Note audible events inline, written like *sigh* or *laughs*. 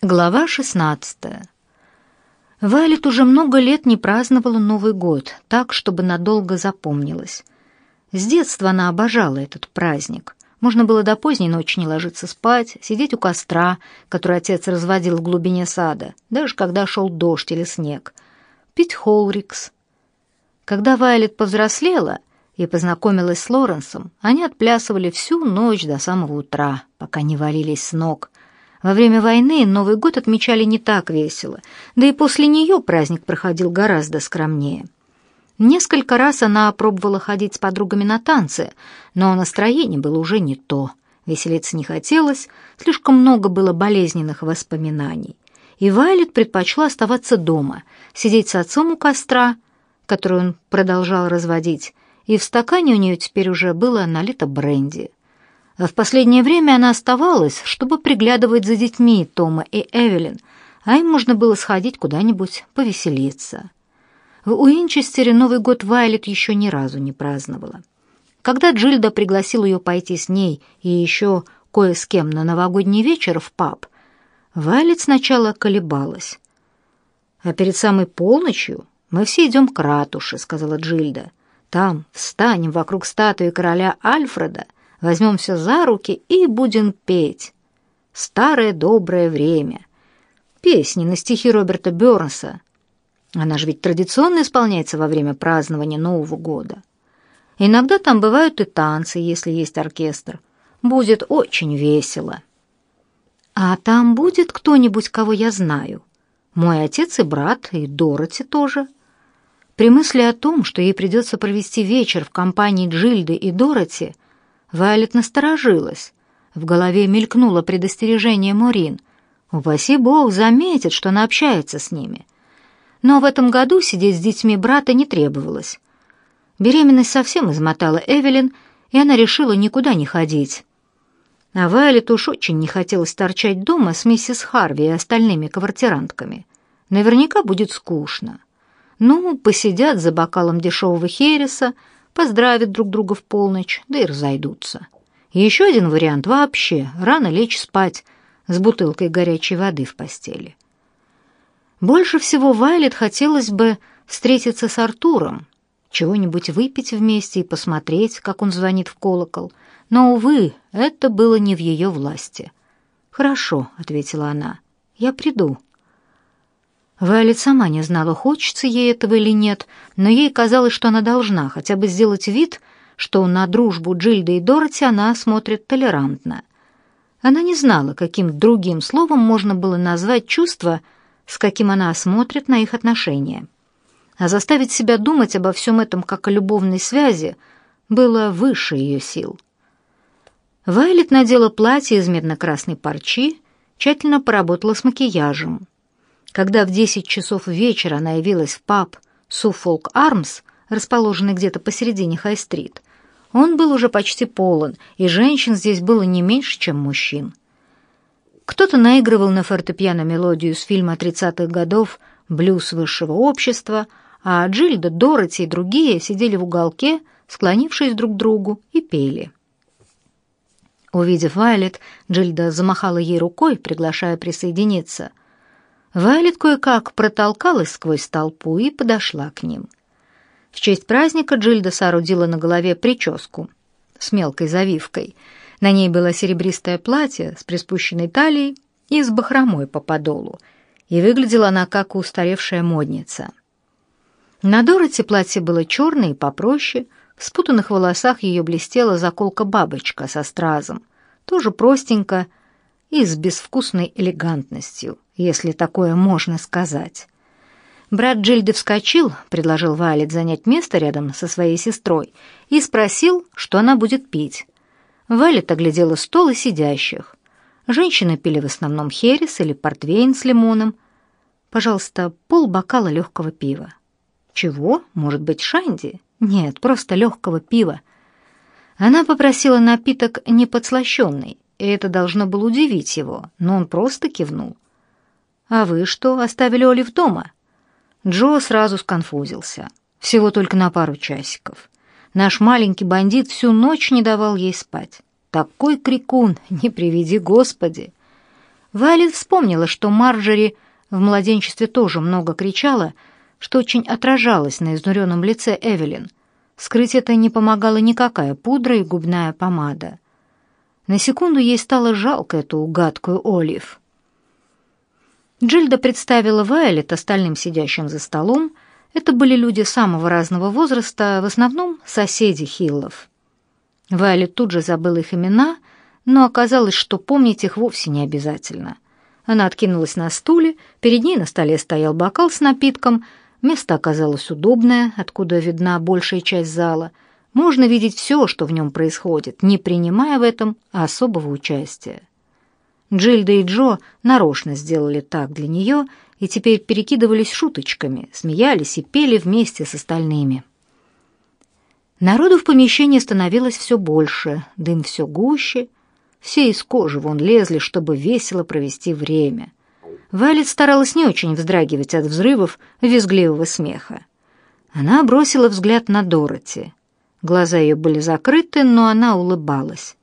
Глава 16. Вайлет уже много лет не праздновала Новый год, так, чтобы надолго запомнилось. С детства она обожала этот праздник. Можно было до поздней ночи не ложиться спать, сидеть у костра, который отец разводил в глубине сада, даже когда шел дождь или снег, пить холрикс. Когда Вайлет повзрослела и познакомилась с Лоренсом, они отплясывали всю ночь до самого утра, пока не валились с ног — во время войны Новый год отмечали не так весело, да и после нее праздник проходил гораздо скромнее. Несколько раз она пробовала ходить с подругами на танцы, но настроение было уже не то. Веселиться не хотелось, слишком много было болезненных воспоминаний. И Вайлет предпочла оставаться дома, сидеть с отцом у костра, который он продолжал разводить, и в стакане у нее теперь уже было налито бренди. А в последнее время она оставалась, чтобы приглядывать за детьми Тома и Эвелин, а им можно было сходить куда-нибудь повеселиться. В Уинчестере Новый год Вайлет еще ни разу не праздновала. Когда Джильда пригласила ее пойти с ней и еще кое с кем на новогодний вечер в паб, Вайлет сначала колебалась. «А перед самой полночью мы все идем к ратуше», — сказала Джильда. «Там встанем вокруг статуи короля Альфреда возьмемся за руки и будем петь. Старое доброе время. Песни на стихи Роберта Бёрнса. Она же ведь традиционно исполняется во время празднования Нового года. Иногда там бывают и танцы, если есть оркестр. Будет очень весело. А там будет кто-нибудь, кого я знаю? Мой отец и брат, и Дороти тоже. При мысли о том, что ей придется провести вечер в компании Джильды и Дороти, Вайлет насторожилась. В голове мелькнуло предостережение Морин. Упаси бог, заметит, что она общается с ними. Но в этом году сидеть с детьми брата не требовалось. Беременность совсем измотала Эвелин, и она решила никуда не ходить. А Вайлет уж очень не хотелось торчать дома с миссис Харви и остальными квартирантками. Наверняка будет скучно. Ну, посидят за бокалом дешевого хереса, поздравят друг друга в полночь, да и разойдутся. Еще один вариант вообще — рано лечь спать с бутылкой горячей воды в постели. Больше всего Вайлет хотелось бы встретиться с Артуром, чего-нибудь выпить вместе и посмотреть, как он звонит в колокол. Но, увы, это было не в ее власти. «Хорошо», — ответила она, — «я приду». Вайлет сама не знала, хочется ей этого или нет, но ей казалось, что она должна хотя бы сделать вид, что на дружбу Джильды и Дороти она смотрит толерантно. Она не знала, каким другим словом можно было назвать чувство, с каким она смотрит на их отношения. А заставить себя думать обо всем этом как о любовной связи было выше ее сил. Вайлет надела платье из медно-красной парчи, тщательно поработала с макияжем. Когда в десять часов вечера она явилась в паб «Суффолк Армс», расположенный где-то посередине Хай-стрит, он был уже почти полон, и женщин здесь было не меньше, чем мужчин. Кто-то наигрывал на фортепиано мелодию из фильма 30-х годов «Блюз высшего общества», а Джильда, Дороти и другие сидели в уголке, склонившись друг к другу, и пели. Увидев Вайлет, Джильда замахала ей рукой, приглашая присоединиться. Вайлет кое-как протолкалась сквозь толпу и подошла к ним. В честь праздника Джильда соорудила на голове прическу с мелкой завивкой. На ней было серебристое платье с приспущенной талией и с бахромой по подолу, и выглядела она как устаревшая модница. На Дороти платье было черное и попроще, в спутанных волосах ее блестела заколка-бабочка со стразом, тоже простенько и с безвкусной элегантностью если такое можно сказать. Брат Джильды вскочил, предложил Вайлет занять место рядом со своей сестрой и спросил, что она будет пить. Вайлет оглядела стол и сидящих. Женщины пили в основном херес или портвейн с лимоном. Пожалуйста, пол бокала легкого пива. Чего? Может быть, шанди? Нет, просто легкого пива. Она попросила напиток неподслащенный, и это должно было удивить его, но он просто кивнул. «А вы что, оставили Олив дома?» Джо сразу сконфузился. Всего только на пару часиков. Наш маленький бандит всю ночь не давал ей спать. Такой крикун, *laughs* не приведи Господи! Вайлет вспомнила, что Марджери в младенчестве тоже много кричала, что очень отражалось на изнуренном лице Эвелин. Скрыть это не помогала никакая пудра и губная помада. На секунду ей стало жалко эту гадкую Олив. Джильда представила Вайлет остальным сидящим за столом. Это были люди самого разного возраста, в основном соседи Хиллов. Вайлет тут же забыла их имена, но оказалось, что помнить их вовсе не обязательно. Она откинулась на стуле, перед ней на столе стоял бокал с напитком, место оказалось удобное, откуда видна большая часть зала. Можно видеть все, что в нем происходит, не принимая в этом особого участия. Джильда и Джо нарочно сделали так для нее и теперь перекидывались шуточками, смеялись и пели вместе с остальными. Народу в помещении становилось все больше, дым все гуще, все из кожи вон лезли, чтобы весело провести время. Валет старалась не очень вздрагивать от взрывов визгливого смеха. Она бросила взгляд на Дороти. Глаза ее были закрыты, но она улыбалась.